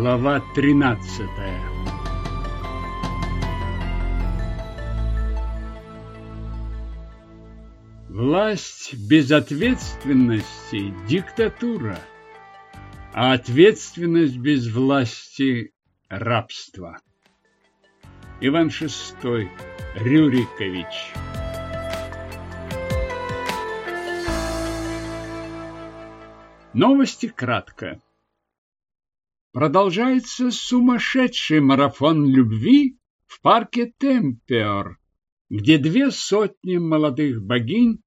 Глава 13 Власть без ответственности – диктатура, а ответственность без власти – рабство. Иван VI Рюрикович Новости кратко. Продолжается сумасшедший марафон любви в парке Темпеор, где две сотни молодых богинь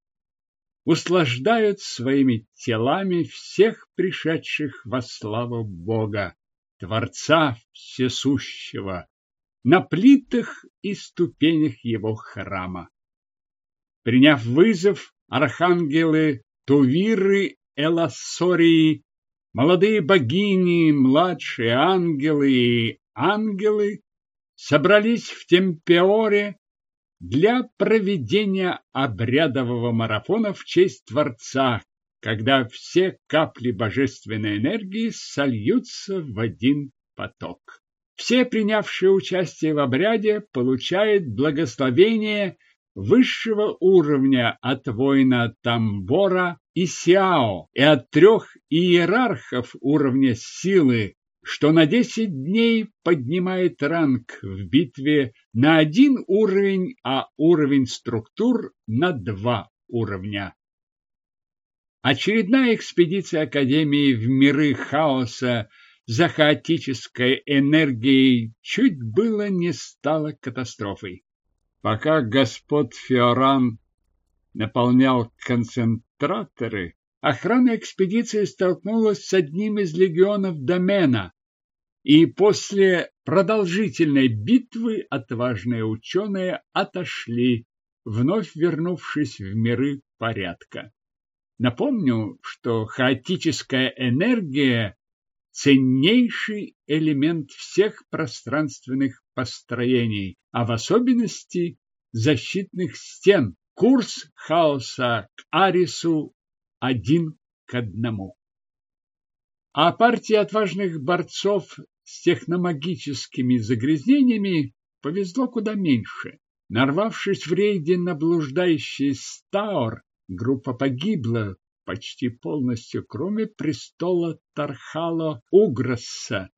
услаждают своими телами всех пришедших во славу Бога, Творца Всесущего, на плитах и ступенях его храма. Приняв вызов, архангелы Тувиры Элассории Молодые богини, младшие ангелы и ангелы собрались в Темпеоре для проведения обрядового марафона в честь Творца, когда все капли божественной энергии сольются в один поток. Все принявшие участие в обряде получают благословение высшего уровня от воина Тамбора и Сяо и от трех иерархов уровня силы, что на 10 дней поднимает ранг в битве на один уровень, а уровень структур на два уровня. Очередная экспедиция Академии в миры хаоса за хаотической энергией чуть было не стала катастрофой. Пока господ Фиоран наполнял концентраторы, охрана экспедиции столкнулась с одним из легионов домена, и после продолжительной битвы отважные ученые отошли, вновь вернувшись в миры порядка. Напомню, что хаотическая энергия – ценнейший элемент всех пространственных построений, а в особенности защитных стен, Курс хаоса к Арису один к одному. А партии отважных борцов с техномагическими загрязнениями повезло куда меньше. Нарвавшись в рейде на блуждающий Стаур, группа погибла почти полностью, кроме престола Тархало Угросса,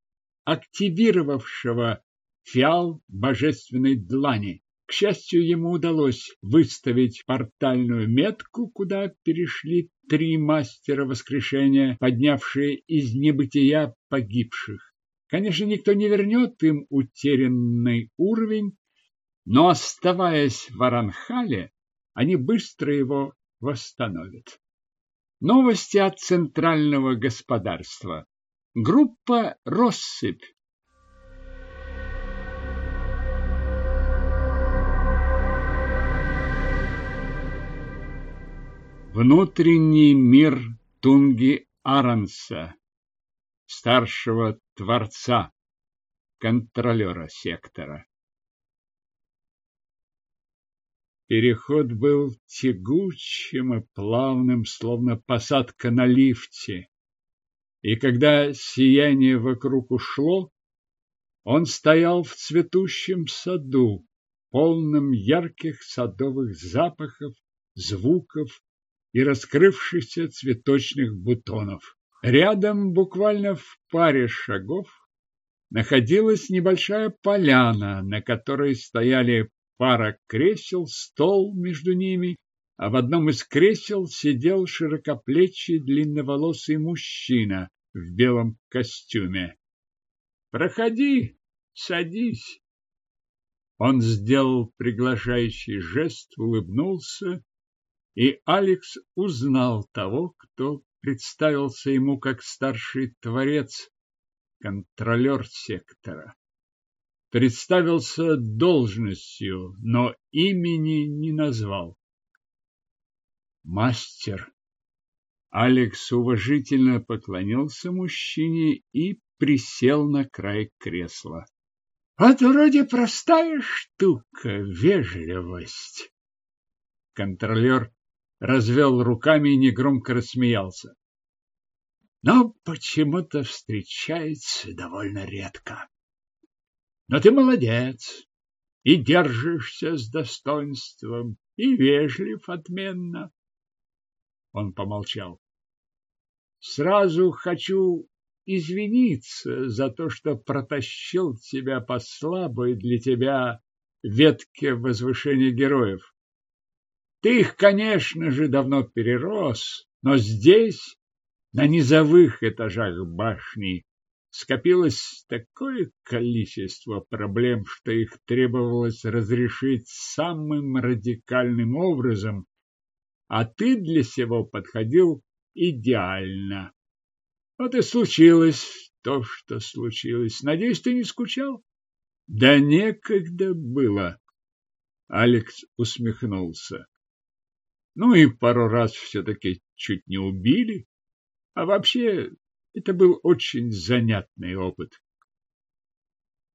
активировавшего фиал божественной длани. К счастью, ему удалось выставить портальную метку, куда перешли три мастера воскрешения, поднявшие из небытия погибших. Конечно, никто не вернет им утерянный уровень, но, оставаясь в Аранхале, они быстро его восстановят. Новости от центрального господарства. Группа «Россыпь» Внутренний мир Тунги Аранса, старшего творца, контролера сектора. Переход был тягучим и плавным, словно посадка на лифте. И когда сияние вокруг ушло, он стоял в цветущем саду, полном ярких садовых запахов, звуков и раскрывшихся цветочных бутонов. Рядом, буквально в паре шагов, находилась небольшая поляна, на которой стояли пара кресел, стол между ними, а в одном из кресел сидел широкоплечий длинноволосый мужчина в белом костюме. «Проходи, садись!» Он сделал приглашающий жест, улыбнулся и Алекс узнал того, кто представился ему как старший творец, контролер сектора. Представился должностью, но имени не назвал. Мастер. Алекс уважительно поклонился мужчине и присел на край кресла. Вот вроде простая штука, вежливость. Контролер развел руками и негромко рассмеялся. но почему-то встречается довольно редко. Но ты молодец и держишься с достоинством, и вежлив отменно. Он помолчал. Сразу хочу извиниться за то, что протащил тебя по слабой для тебя ветке возвышения героев. Ты их, конечно же, давно перерос, но здесь, на низовых этажах башни, скопилось такое количество проблем, что их требовалось разрешить самым радикальным образом, а ты для сего подходил идеально. Вот и случилось то, что случилось. Надеюсь, ты не скучал? Да некогда было. Алекс усмехнулся. Ну и пару раз все-таки чуть не убили. А вообще, это был очень занятный опыт.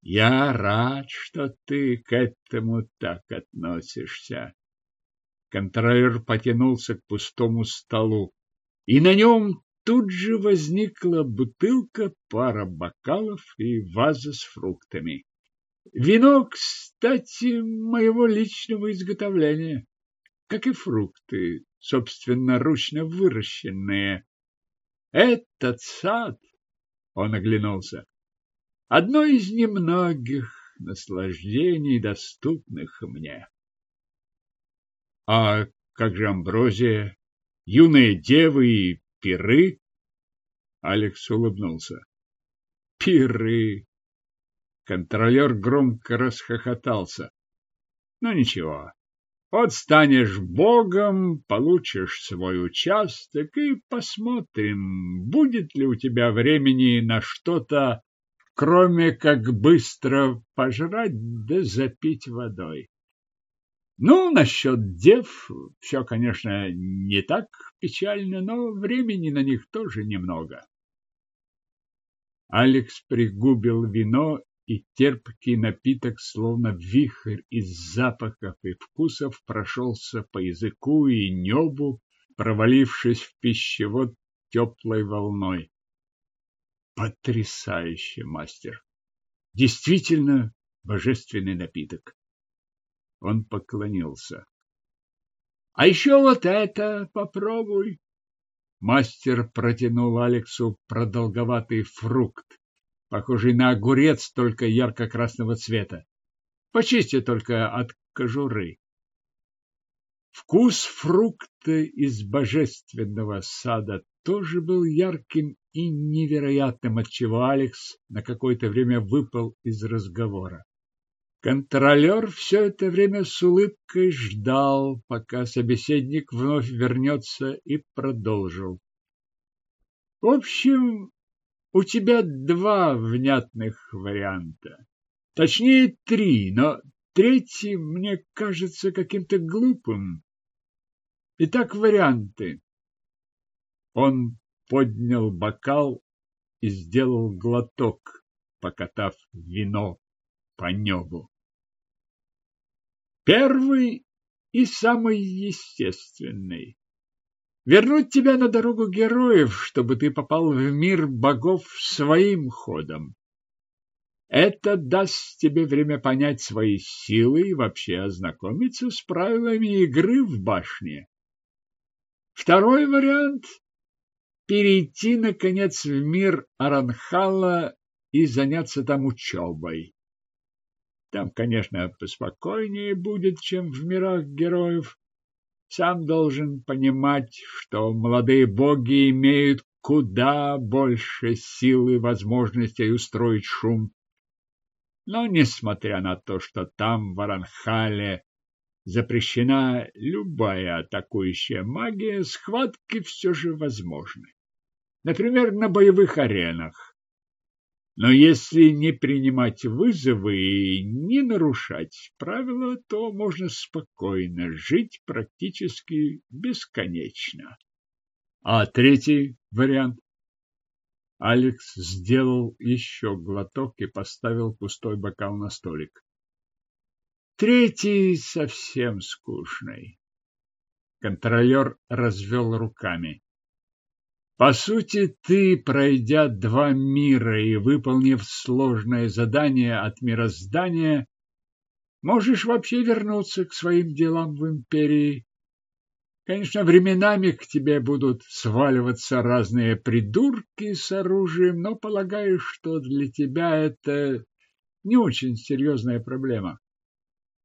Я рад, что ты к этому так относишься. Контролер потянулся к пустому столу, и на нем тут же возникла бутылка, пара бокалов и ваза с фруктами. Вино, кстати, моего личного изготовления, как и фрукты, собственноручно выращенные. Этот сад, он оглянулся, одно из немногих наслаждений, доступных мне. А как же амброзия, юные девы и пиры? Алекс улыбнулся. Пиры! Контролер громко расхохотался. Ну ничего, вот станешь богом, получишь свой участок и посмотрим, будет ли у тебя времени на что-то, кроме как быстро пожрать да запить водой. Ну, насчет дев, все, конечно, не так печально, но времени на них тоже немного. Алекс пригубил вино и терпкий напиток, словно вихрь из запахов и вкусов, прошелся по языку и небу, провалившись в пищевод теплой волной. Потрясающе, мастер! Действительно божественный напиток. Он поклонился. А еще вот это попробуй. Мастер протянул Алексу продолговатый фрукт, похожий на огурец, только ярко-красного цвета. Почисти только от кожуры. Вкус фрукта из божественного сада тоже был ярким и невероятным, отчего Алекс на какое-то время выпал из разговора. Контролер все это время с улыбкой ждал, пока собеседник вновь вернется и продолжил. В общем, у тебя два внятных варианта. Точнее, три, но третий мне кажется каким-то глупым. Итак, варианты. Он поднял бокал и сделал глоток, покатав вино по небу. Первый и самый естественный. Вернуть тебя на дорогу героев, чтобы ты попал в мир богов своим ходом. Это даст тебе время понять свои силы и вообще ознакомиться с правилами игры в башне. Второй вариант – перейти, наконец, в мир Аранхала и заняться там учебой. Там, конечно, поспокойнее будет, чем в мирах героев. Сам должен понимать, что молодые боги имеют куда больше сил и возможностей устроить шум. Но, несмотря на то, что там, в Аранхале, запрещена любая атакующая магия, схватки все же возможны. Например, на боевых аренах. Но если не принимать вызовы и не нарушать правила, то можно спокойно жить практически бесконечно. А третий вариант? Алекс сделал еще глоток и поставил пустой бокал на столик. Третий совсем скучный. Контролер развел руками. По сути, ты, пройдя два мира и выполнив сложное задание от мироздания, можешь вообще вернуться к своим делам в империи. Конечно, временами к тебе будут сваливаться разные придурки с оружием, но полагаю, что для тебя это не очень серьезная проблема.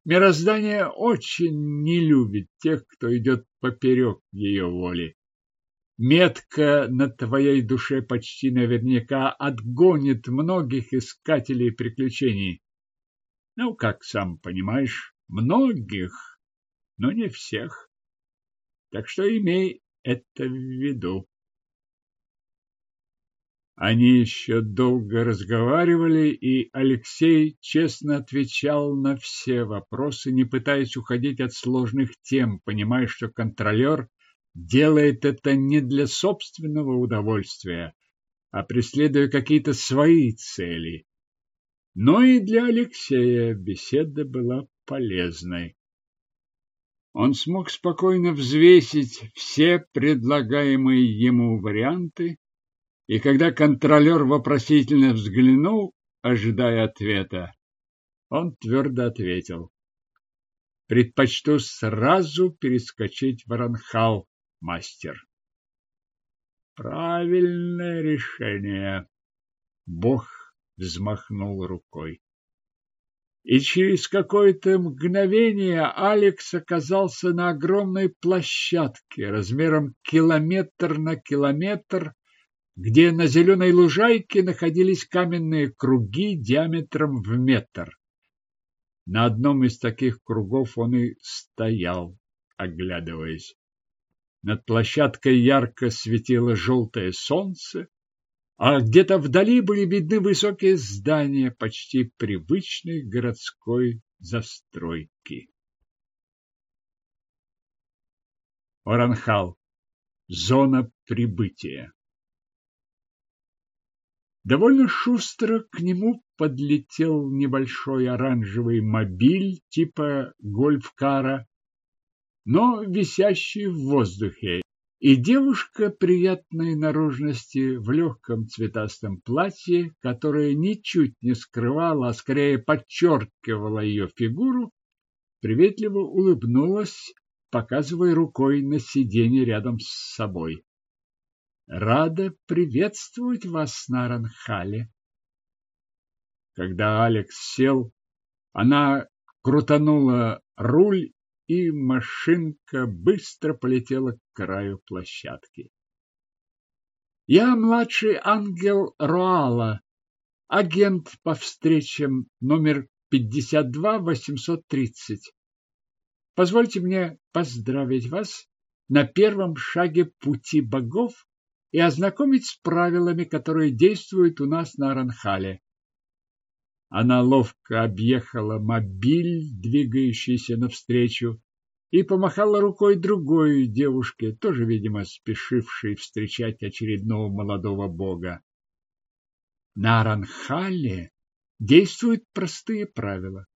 Мироздание очень не любит тех, кто идет поперек ее воли. Метка на твоей душе почти наверняка отгонит многих искателей приключений. Ну, как сам понимаешь, многих, но не всех. Так что имей это в виду. Они еще долго разговаривали, и Алексей честно отвечал на все вопросы, не пытаясь уходить от сложных тем, понимая, что контролер делает это не для собственного удовольствия, а преследуя какие-то свои цели. Но и для Алексея беседа была полезной. Он смог спокойно взвесить все предлагаемые ему варианты, и когда контролер вопросительно взглянул, ожидая ответа, он твердо ответил. Предпочту сразу перескочить в Аранхал, мастер. Правильное решение. Бог взмахнул рукой. И через какое-то мгновение Алекс оказался на огромной площадке размером километр на километр, где на зеленой лужайке находились каменные круги диаметром в метр. На одном из таких кругов он и стоял, оглядываясь. Над площадкой ярко светило желтое солнце, а где-то вдали были видны высокие здания почти привычной городской застройки. Оранхал. Зона прибытия. Довольно шустро к нему подлетел небольшой оранжевый мобиль типа гольф-кара, но висящий в воздухе, и девушка приятной наружности в легком цветастом платье, которое ничуть не скрывало, а скорее подчеркивало ее фигуру, приветливо улыбнулась, показывая рукой на сиденье рядом с собой. Рада приветствовать вас на Ранхале. Когда Алекс сел, она крутанула руль, и машинка быстро полетела к краю площадки. Я младший ангел Роала, агент по встречам номер 52830. Позвольте мне поздравить вас на первом шаге пути богов и ознакомить с правилами, которые действуют у нас на Аранхале. Она ловко объехала мобиль, двигающийся навстречу, и помахала рукой другой девушке, тоже, видимо, спешившей встречать очередного молодого бога. На Аранхале действуют простые правила.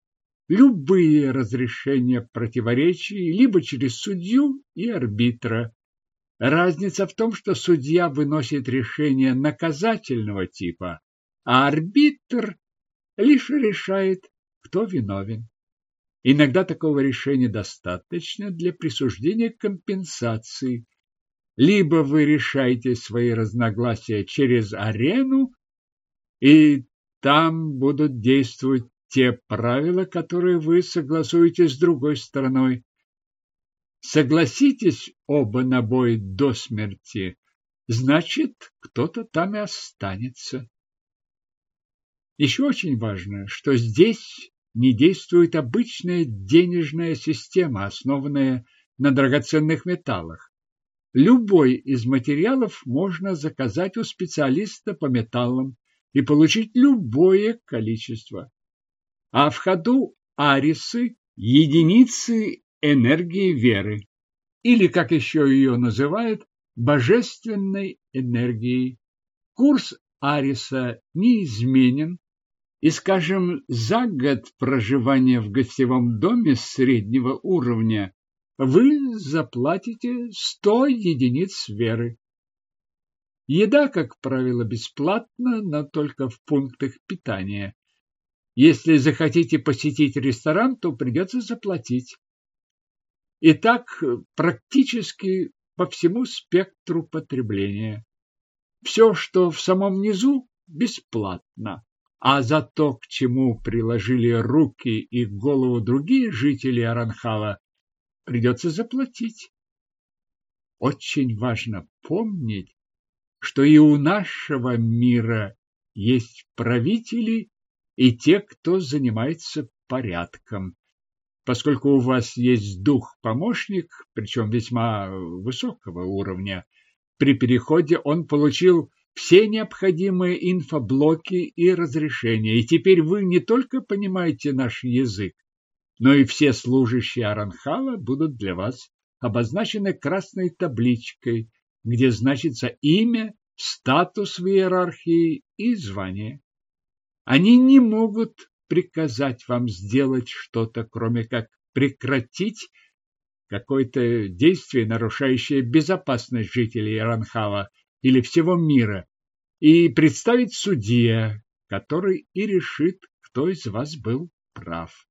Любые разрешения противоречий либо через судью и арбитра, Разница в том, что судья выносит решение наказательного типа, а арбитр лишь решает, кто виновен. Иногда такого решения достаточно для присуждения компенсации. Либо вы решаете свои разногласия через арену, и там будут действовать те правила, которые вы согласуете с другой стороной. Согласитесь оба на бой до смерти, значит, кто-то там и останется. Еще очень важно, что здесь не действует обычная денежная система, основанная на драгоценных металлах. Любой из материалов можно заказать у специалиста по металлам и получить любое количество. А в ходу арисы, единицы энергии веры, или, как еще ее называют, божественной энергией. Курс Ариса неизменен, и, скажем, за год проживания в гостевом доме среднего уровня вы заплатите 100 единиц веры. Еда, как правило, бесплатна, но только в пунктах питания. Если захотите посетить ресторан, то придется заплатить. И так практически по всему спектру потребления. Все, что в самом низу, бесплатно, а за то, к чему приложили руки и голову другие жители Аранхала, придется заплатить. Очень важно помнить, что и у нашего мира есть правители и те, кто занимается порядком. Поскольку у вас есть дух-помощник, причем весьма высокого уровня, при переходе он получил все необходимые инфоблоки и разрешения, и теперь вы не только понимаете наш язык, но и все служащие Аранхала будут для вас обозначены красной табличкой, где значится имя, статус в иерархии и звание. Они не могут приказать вам сделать что-то, кроме как прекратить какое-то действие, нарушающее безопасность жителей Ранхава или всего мира, и представить судье, который и решит, кто из вас был прав.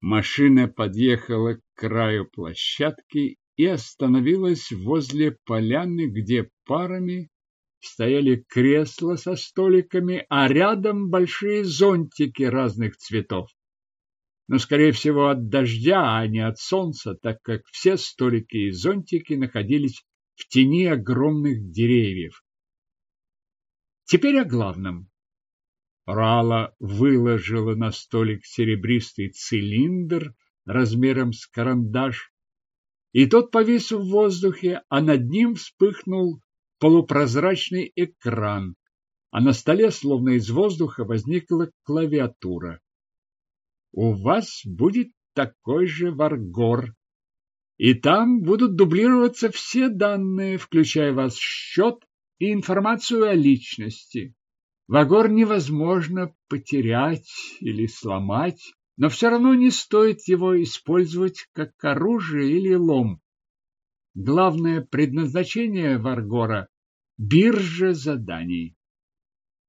Машина подъехала к краю площадки и остановилась возле поляны, где парами стояли кресла со столиками, а рядом большие зонтики разных цветов. Но, скорее всего, от дождя, а не от солнца, так как все столики и зонтики находились в тени огромных деревьев. Теперь о главном. Рала выложила на столик серебристый цилиндр размером с карандаш, и тот повис в воздухе, а над ним вспыхнул полупрозрачный экран, а на столе, словно из воздуха, возникла клавиатура. У вас будет такой же варгор, и там будут дублироваться все данные, включая ваш счет и информацию о личности. Вагор невозможно потерять или сломать, но все равно не стоит его использовать как оружие или лом. Главное предназначение Варгора – биржа заданий.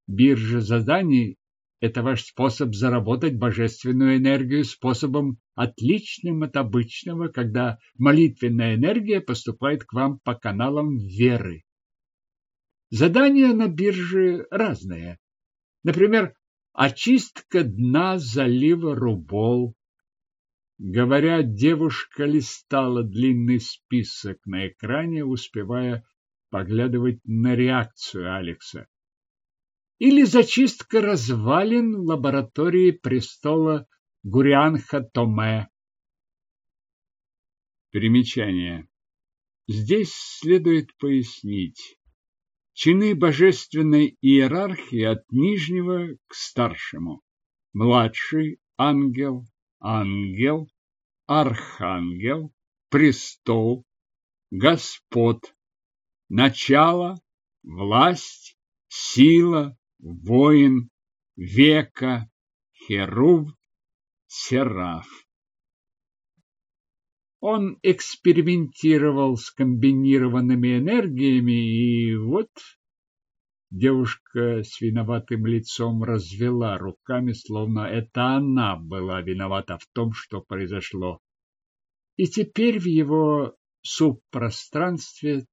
Биржа заданий – это ваш способ заработать божественную энергию способом отличным от обычного, когда молитвенная энергия поступает к вам по каналам веры. Задания на бирже разные. Например, очистка дна залива Рубол. Говоря, девушка листала длинный список на экране, успевая поглядывать на реакцию Алекса. Или зачистка развалин лаборатории престола Гурианха-Томе. Примечание. Здесь следует пояснить. Чины божественной иерархии от нижнего к старшему. Младший ангел, ангел, архангел, престол, господ, начало, власть, сила, воин, века, херув, сераф. Он экспериментировал с комбинированными энергиями, и вот девушка с виноватым лицом развела руками, словно это она была виновата в том, что произошло. И теперь в его субпространстве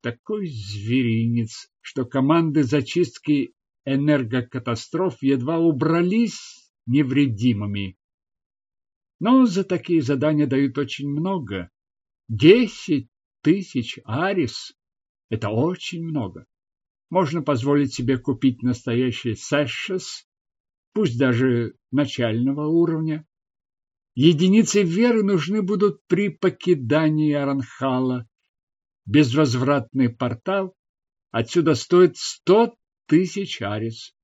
такой зверинец, что команды зачистки энергокатастроф едва убрались невредимыми. Но за такие задания дают очень много. Десять тысяч арис – это очень много. Можно позволить себе купить настоящий сэшес, пусть даже начального уровня. Единицы веры нужны будут при покидании Аранхала. Безвозвратный портал отсюда стоит сто тысяч арис.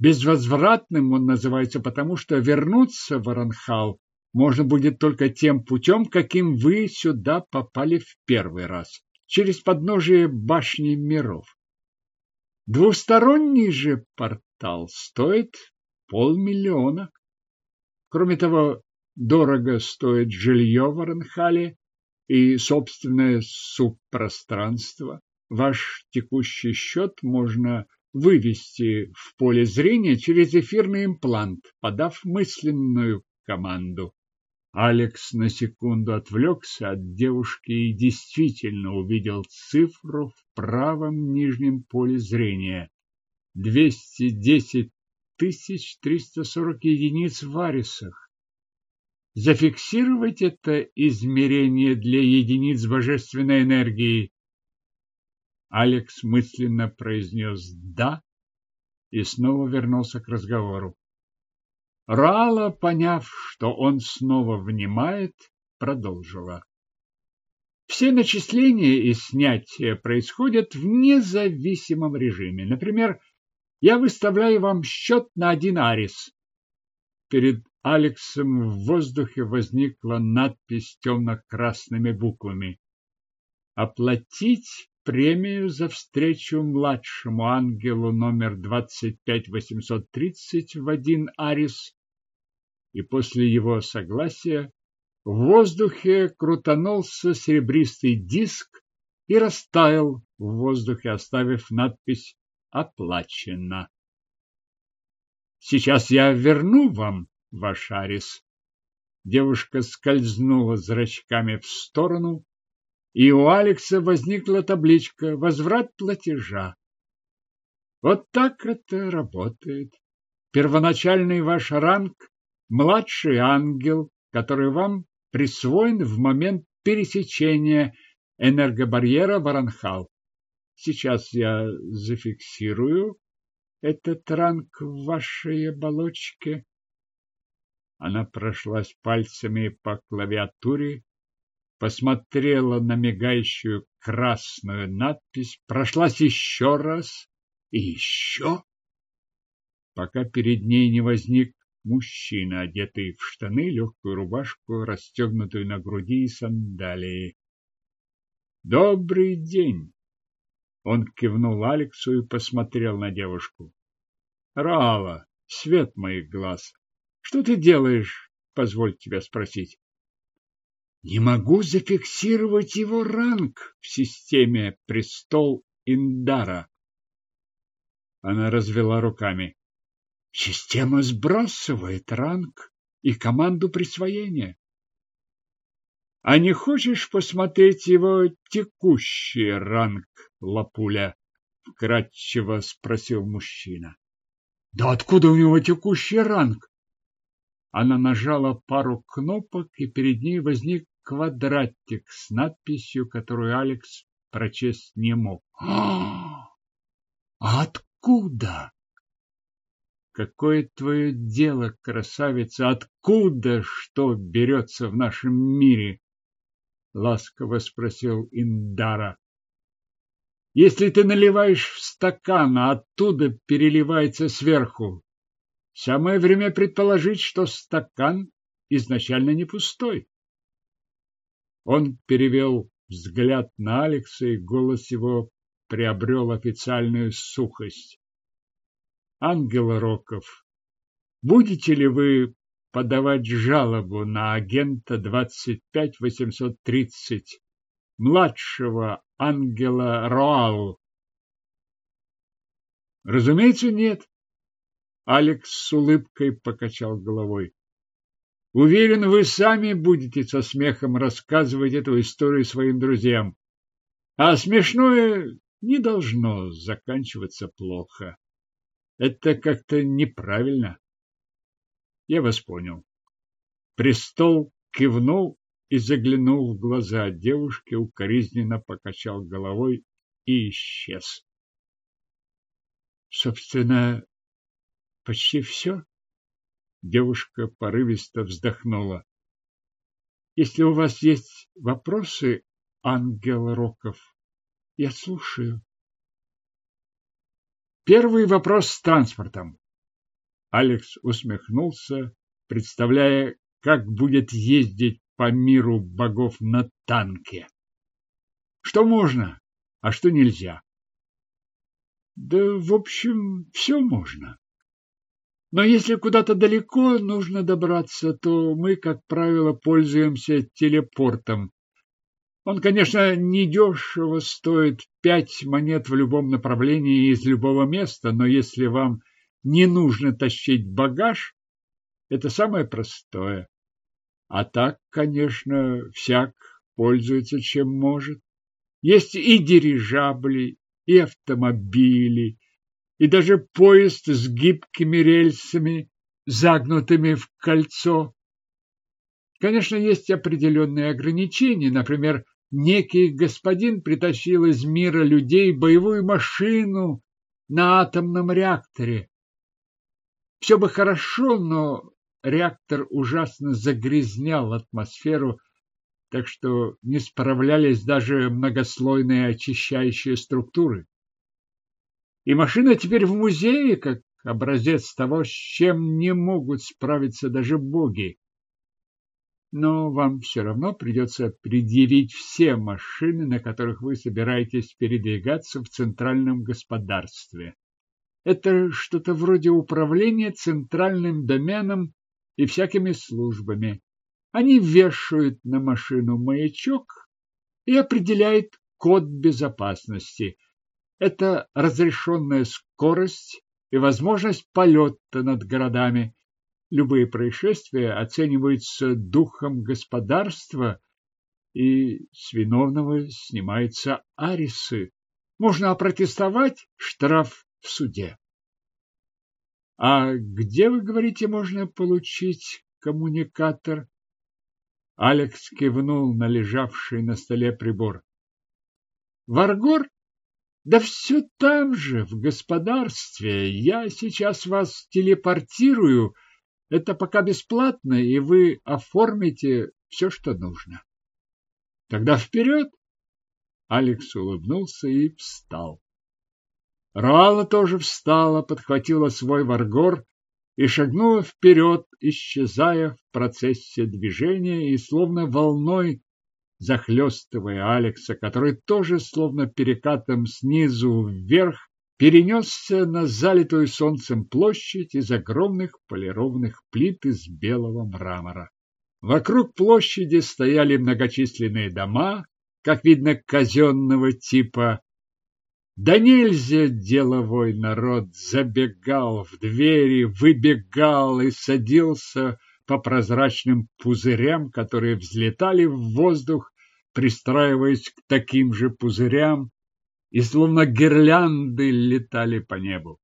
Безвозвратным он называется потому, что вернуться в Аранхал можно будет только тем путем, каким вы сюда попали в первый раз, через подножие башни миров. Двусторонний же портал стоит полмиллиона. Кроме того, дорого стоит жилье в Аранхале и собственное субпространство. Ваш текущий счет можно вывести в поле зрения через эфирный имплант, подав мысленную команду. Алекс на секунду отвлекся от девушки и действительно увидел цифру в правом нижнем поле зрения. 210 тысяч 340 единиц в варисах. Зафиксировать это измерение для единиц божественной энергии. Алекс мысленно произнес «да» и снова вернулся к разговору. Рала, поняв, что он снова внимает, продолжила. Все начисления и снятия происходят в независимом режиме. Например, я выставляю вам счет на один арис. Перед Алексом в воздухе возникла надпись темно-красными буквами. Оплатить премию за встречу младшему ангелу номер 25830 в один арис и после его согласия в воздухе крутанулся серебристый диск и растаял в воздухе, оставив надпись «Оплачено». «Сейчас я верну вам ваш арис». Девушка скользнула зрачками в сторону, и у Алекса возникла табличка «Возврат платежа». Вот так это работает. Первоначальный ваш ранг младший ангел, который вам присвоен в момент пересечения энергобарьера Варанхал. Сейчас я зафиксирую этот ранг в вашей оболочке. Она прошлась пальцами по клавиатуре, посмотрела на мигающую красную надпись, прошлась еще раз и еще, пока перед ней не возник Мужчина, одетый в штаны, легкую рубашку, расстегнутую на груди и сандалии. «Добрый день!» Он кивнул Алексу и посмотрел на девушку. «Рала, свет моих глаз, что ты делаешь, позволь тебя спросить?» «Не могу зафиксировать его ранг в системе престол Индара». Она развела руками. Система сбрасывает ранг и команду присвоения. А не хочешь посмотреть его текущий ранг, Лапуля? Вкратчиво спросил мужчина. Да откуда у него текущий ранг? Она нажала пару кнопок, и перед ней возник квадратик с надписью, которую Алекс прочесть не мог. А откуда? Какое твое дело, красавица, откуда что берется в нашем мире? Ласково спросил Индара. Если ты наливаешь в стакан, а оттуда переливается сверху, самое время предположить, что стакан изначально не пустой. Он перевел взгляд на Алекса, и голос его приобрел официальную сухость. Ангел Роков, будете ли вы подавать жалобу на агента 25830, младшего ангела Роал? Разумеется, нет. Алекс с улыбкой покачал головой. Уверен, вы сами будете со смехом рассказывать эту историю своим друзьям. А смешное не должно заканчиваться плохо. Это как-то неправильно. Я вас понял. Престол кивнул и заглянул в глаза девушки, укоризненно покачал головой и исчез. Собственно, почти все. Девушка порывисто вздохнула. Если у вас есть вопросы, ангел Роков, я слушаю. Первый вопрос с транспортом. Алекс усмехнулся, представляя, как будет ездить по миру богов на танке. Что можно, а что нельзя? Да, в общем, все можно. Но если куда-то далеко нужно добраться, то мы, как правило, пользуемся телепортом. Он, конечно, недешево стоит пять монет в любом направлении из любого места, но если вам не нужно тащить багаж, это самое простое. А так, конечно, всяк пользуется чем может. Есть и дирижабли, и автомобили, и даже поезд с гибкими рельсами, загнутыми в кольцо. Конечно, есть определенные ограничения. Например, некий господин притащил из мира людей боевую машину на атомном реакторе. Все бы хорошо, но реактор ужасно загрязнял атмосферу, так что не справлялись даже многослойные очищающие структуры. И машина теперь в музее, как образец того, с чем не могут справиться даже боги. Но вам все равно придется предъявить все машины, на которых вы собираетесь передвигаться в центральном господарстве. Это что-то вроде управления центральным доменом и всякими службами. Они вешают на машину маячок и определяют код безопасности. Это разрешенная скорость и возможность полета над городами. Любые происшествия оцениваются духом господарства, и с виновного снимаются аресы. Можно опротестовать штраф в суде. А где, вы говорите, можно получить коммуникатор? Алекс кивнул на лежавший на столе прибор. Варгор? Да все там же, в господарстве. Я сейчас вас телепортирую. Это пока бесплатно, и вы оформите все, что нужно. Тогда вперед! Алекс улыбнулся и встал. Рала тоже встала, подхватила свой варгор и шагнула вперед, исчезая в процессе движения и словно волной захлестывая Алекса, который тоже словно перекатом снизу вверх перенесся на залитую солнцем площадь из огромных полированных плит из белого мрамора. Вокруг площади стояли многочисленные дома, как видно, казенного типа, да нельзя деловой народ забегал в двери, выбегал и садился по прозрачным пузырям, которые взлетали в воздух, пристраиваясь к таким же пузырям, и словно гирлянды летали по небу.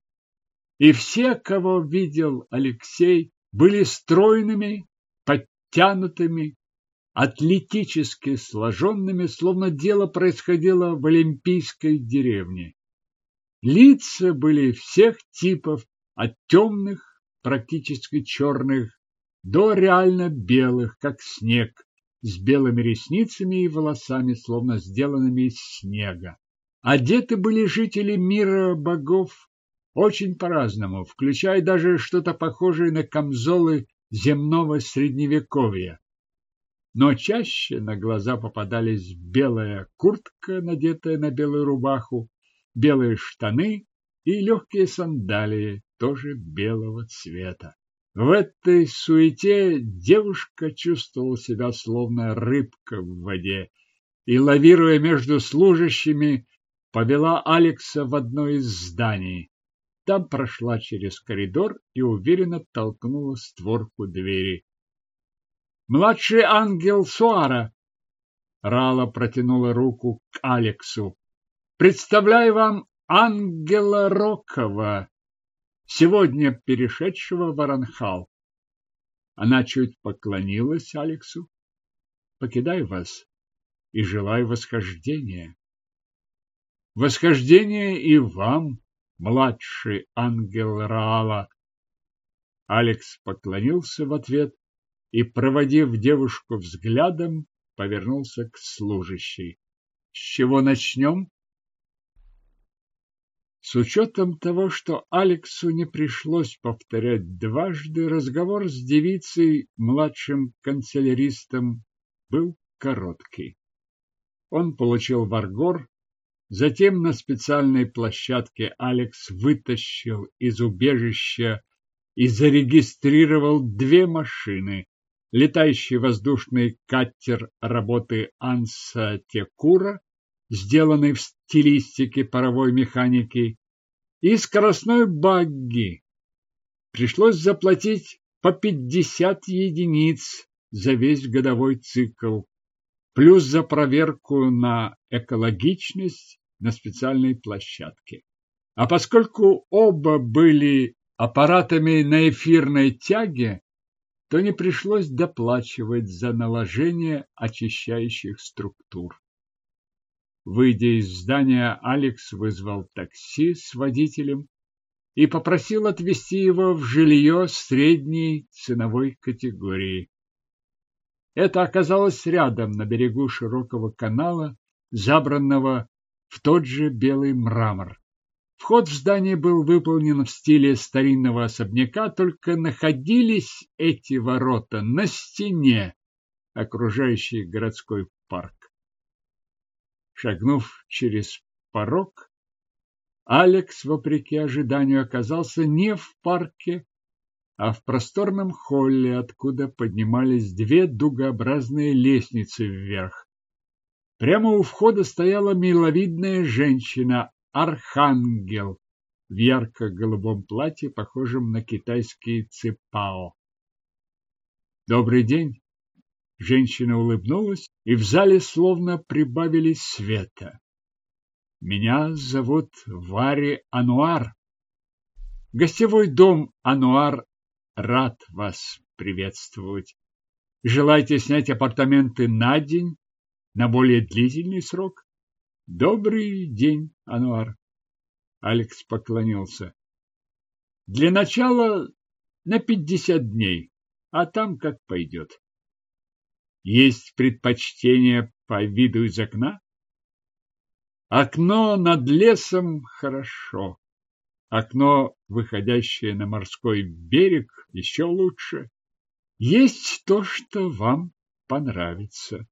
И все, кого видел Алексей, были стройными, подтянутыми, атлетически сложенными, словно дело происходило в олимпийской деревне. Лица были всех типов, от темных, практически черных, до реально белых, как снег, с белыми ресницами и волосами, словно сделанными из снега. Одеты были жители мира богов очень по-разному, включая даже что-то похожее на камзолы земного средневековья но чаще на глаза попадались белая куртка, надетая на белую рубаху, белые штаны и легкие сандалии, тоже белого цвета. В этой суете девушка чувствовала себя словно рыбка в воде и, лавируя между служащими, повела Алекса в одно из зданий. Там прошла через коридор и уверенно толкнула створку двери. Младший ангел Суара. Рала протянула руку к Алексу. Представляю вам ангела Рокова, сегодня перешедшего в Аранхал. Она чуть поклонилась Алексу. Покидаю вас и желаю восхождения. Восхождения и вам, младший ангел Раала. Алекс поклонился в ответ и, проводив девушку взглядом, повернулся к служащей. С чего начнем? С учетом того, что Алексу не пришлось повторять дважды, разговор с девицей, младшим канцеляристом, был короткий. Он получил варгор, затем на специальной площадке Алекс вытащил из убежища и зарегистрировал две машины летающий воздушный катер работы Анса Текура, сделанный в стилистике паровой механики, и скоростной багги. Пришлось заплатить по 50 единиц за весь годовой цикл, плюс за проверку на экологичность на специальной площадке. А поскольку оба были аппаратами на эфирной тяге, то не пришлось доплачивать за наложение очищающих структур. Выйдя из здания, Алекс вызвал такси с водителем и попросил отвезти его в жилье средней ценовой категории. Это оказалось рядом на берегу широкого канала, забранного в тот же белый мрамор. Вход в здание был выполнен в стиле старинного особняка, только находились эти ворота на стене, окружающей городской парк. Шагнув через порог, Алекс, вопреки ожиданию, оказался не в парке, а в просторном холле, откуда поднимались две дугообразные лестницы вверх. Прямо у входа стояла миловидная женщина, архангел в ярко-голубом платье, похожем на китайский ципао. Добрый день. Женщина улыбнулась, и в зале словно прибавили света. Меня зовут Вари Ануар. Гостевой дом Ануар рад вас приветствовать. Желаете снять апартаменты на день, на более длительный срок? Добрый день, Ануар. Алекс поклонился. Для начала на пятьдесят дней, а там как пойдет. Есть предпочтение по виду из окна? Окно над лесом хорошо. Окно, выходящее на морской берег, еще лучше. Есть то, что вам понравится.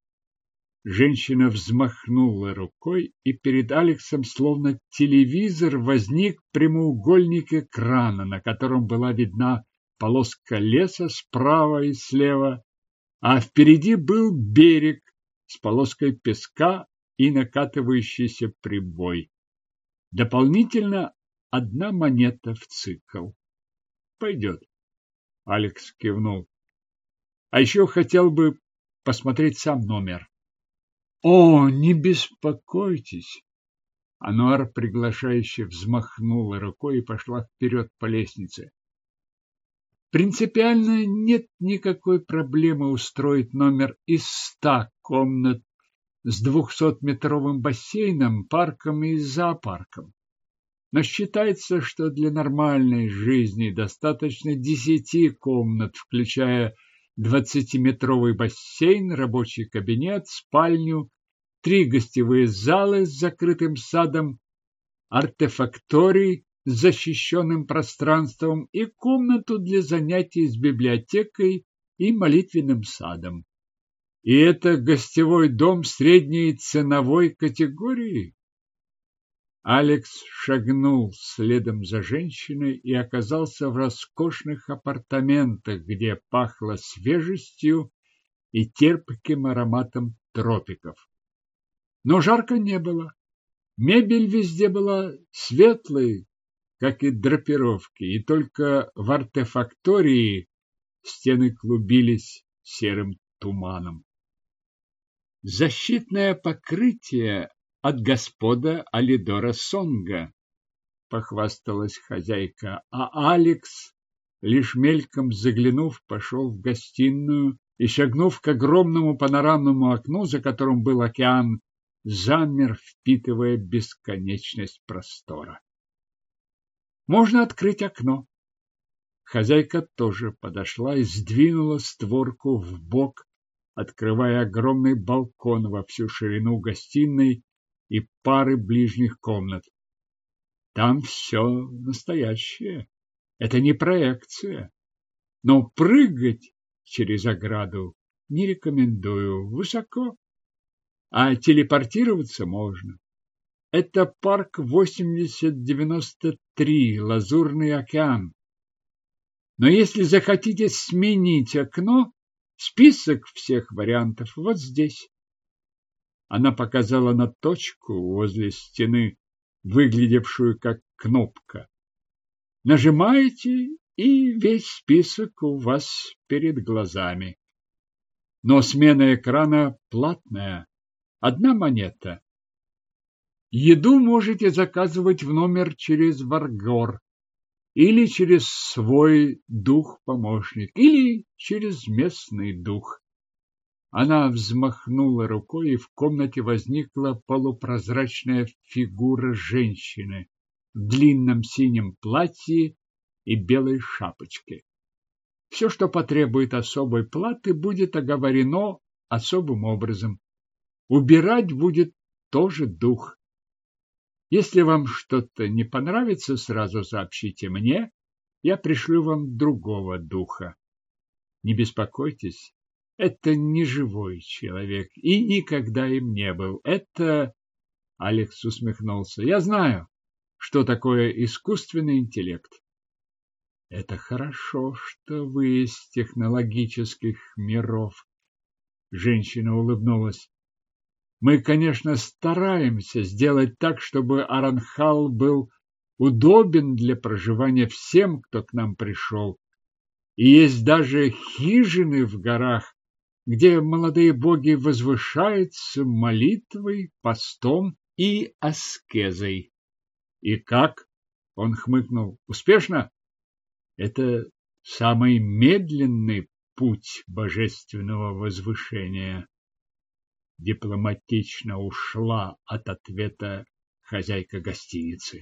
Женщина взмахнула рукой, и перед Алексом, словно телевизор, возник прямоугольник экрана, на котором была видна полоска леса справа и слева, а впереди был берег с полоской песка и накатывающийся прибой. Дополнительно одна монета в цикл. Пойдет. Алекс кивнул. А еще хотел бы посмотреть сам номер. О, не беспокойтесь. Ануар приглашающе взмахнула рукой и пошла вперед по лестнице. Принципиально нет никакой проблемы устроить номер из ста комнат с двухсотметровым бассейном, парком и зоопарком. Но считается, что для нормальной жизни достаточно десяти комнат, включая двадцатиметровый бассейн, рабочий кабинет, спальню три гостевые залы с закрытым садом, артефакторий с защищенным пространством и комнату для занятий с библиотекой и молитвенным садом. И это гостевой дом средней ценовой категории. Алекс шагнул следом за женщиной и оказался в роскошных апартаментах, где пахло свежестью и терпким ароматом тропиков но жарко не было. Мебель везде была светлой, как и драпировки, и только в артефактории стены клубились серым туманом. Защитное покрытие от господа Алидора Сонга, похвасталась хозяйка, а Алекс, лишь мельком заглянув, пошел в гостиную и, шагнув к огромному панорамному окну, за которым был океан, замер, впитывая бесконечность простора. Можно открыть окно. Хозяйка тоже подошла и сдвинула створку в бок, открывая огромный балкон во всю ширину гостиной и пары ближних комнат. Там все настоящее. Это не проекция. Но прыгать через ограду не рекомендую. Высоко а телепортироваться можно. Это парк 8093, Лазурный океан. Но если захотите сменить окно, Список всех вариантов вот здесь. Она показала на точку возле стены, выглядевшую как кнопка. Нажимаете, и весь список у вас перед глазами. Но смена экрана платная. Одна монета. Еду можете заказывать в номер через Варгор или через свой дух-помощник, или через местный дух. Она взмахнула рукой, и в комнате возникла полупрозрачная фигура женщины в длинном синем платье и белой шапочке. Все, что потребует особой платы, будет оговорено особым образом. Убирать будет тоже дух. Если вам что-то не понравится, сразу сообщите мне, я пришлю вам другого духа. Не беспокойтесь, это не живой человек и никогда им не был. Это... Алекс усмехнулся. Я знаю, что такое искусственный интеллект. Это хорошо, что вы из технологических миров. Женщина улыбнулась. Мы, конечно, стараемся сделать так, чтобы Аранхал был удобен для проживания всем, кто к нам пришел. И есть даже хижины в горах, где молодые боги возвышаются молитвой, постом и аскезой. И как? Он хмыкнул. Успешно? Это самый медленный путь божественного возвышения дипломатично ушла от ответа хозяйка гостиницы.